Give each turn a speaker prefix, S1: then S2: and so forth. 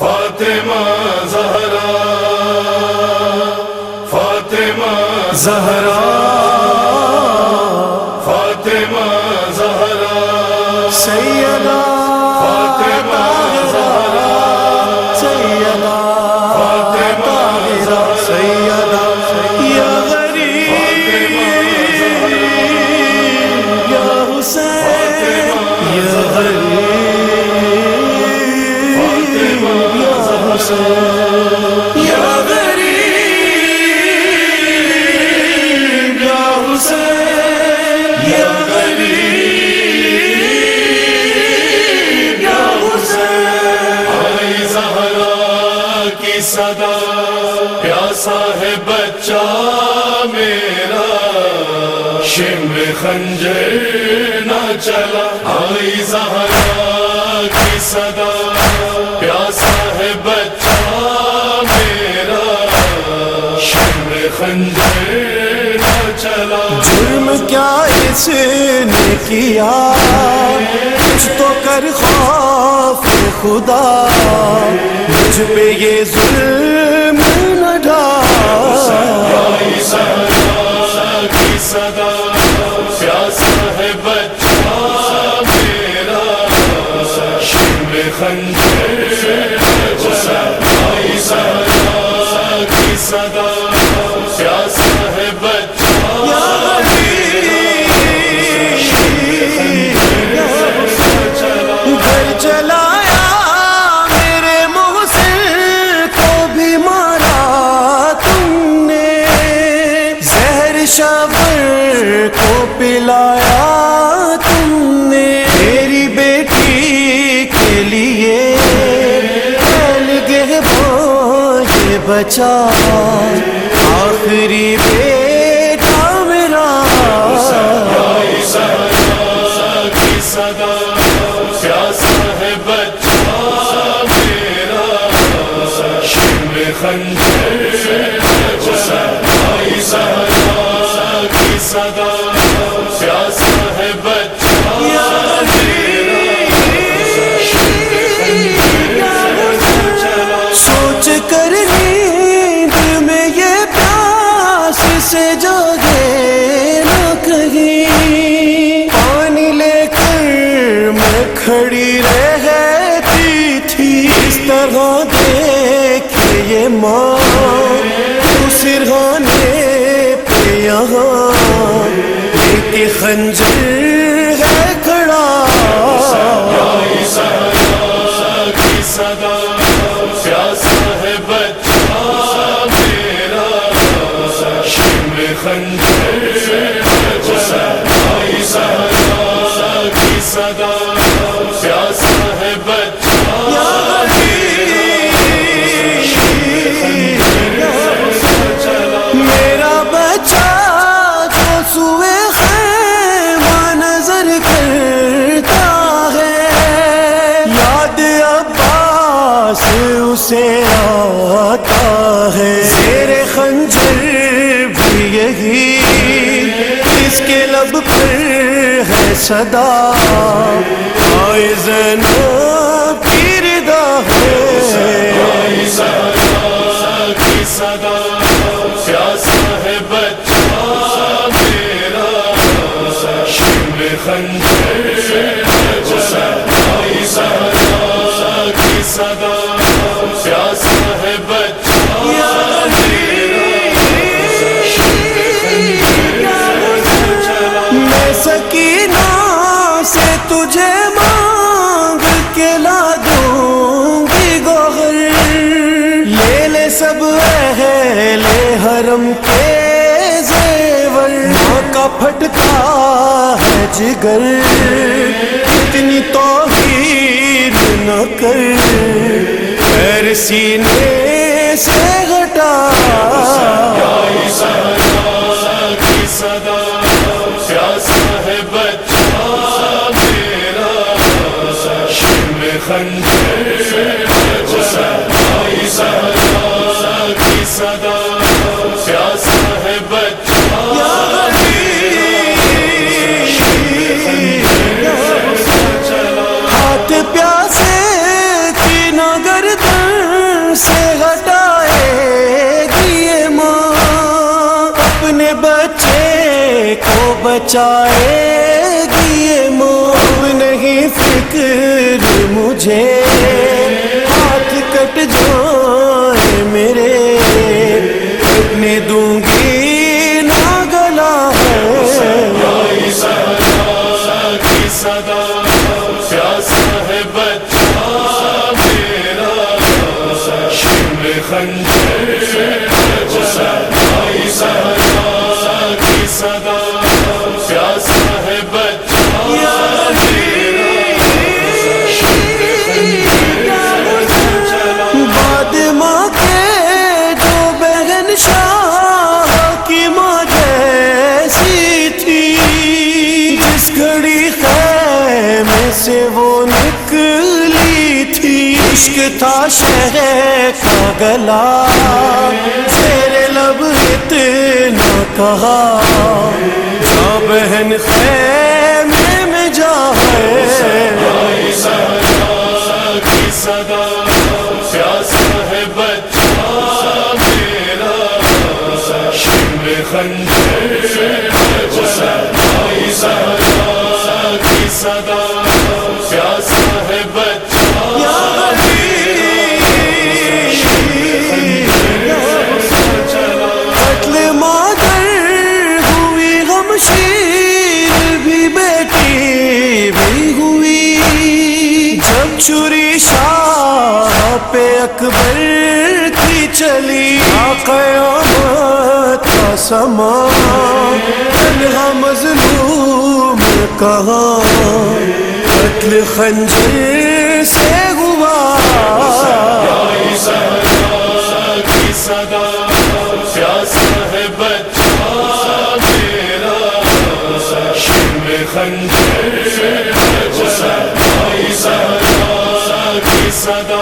S1: فاطمہ زہرا فاطمہ
S2: زہرا
S1: فاطمہ زہرا۔ سید خنجر نہ چلا۔ آئی زہرا کی صدا۔ پیاسا ہے بچہ میرا۔ شم خنجر نہ چلا۔
S2: جرم کیا اس نے کیا؟ کچھ تو کر خوف خدا۔ مجھ پہ یہ ظلم نہ ڈال
S1: آئی زہرا کی صدا۔
S2: سیاست زہر کو پلایا تم نے۔ میری بیٹی کے لیے پھیل بچا۔ آخری
S1: بیٹی صدا
S2: سوچ کر نیند میں یہ پیاس سے جاگے نہ کہیں۔ پانی لے کر میں کھڑی رہتی تھی، اس طرح دیکھے یہ ماں۔ تو سرحانے پہ یہاں ایک خنجر ہے کھڑا
S1: آئی زہرا صدا پیاسا ہے بچہ میرا شم خنجر
S2: خنجر بھی یہی اس کے لب پر ہے صدا۔ آئے زینا کی ردا ہے
S1: آئی زہرا کی صدا
S2: سب اہل حرم کے زیور۔ کا پھٹتا ہے جگر۔ اتنی توحید نہ کر۔ پیر سینے سے گھٹا بچائے گی یہ موب نہیں، فکر مجھے۔ ہاتھ کٹ جائے میرے۔ اپنے دوں گی نہ گلا ہے۔
S1: صدا ہے بچہ میرا۔ خنجر
S2: عشق تھا شہر کا گلا تیرے لب اتنا کہا۔ جا بہن خیمے میں جا ہے۔
S1: صدا پیاسا ہے بچہ میرا۔ شم خنجر
S2: ہوئی جب چوری شاہ پہ اکبر کی چلی قیامت کا سما تنہا مظلوم کہاں قتل خنجر سے ہوا
S1: کی صدا پیاسا میرا شم خنجر صدا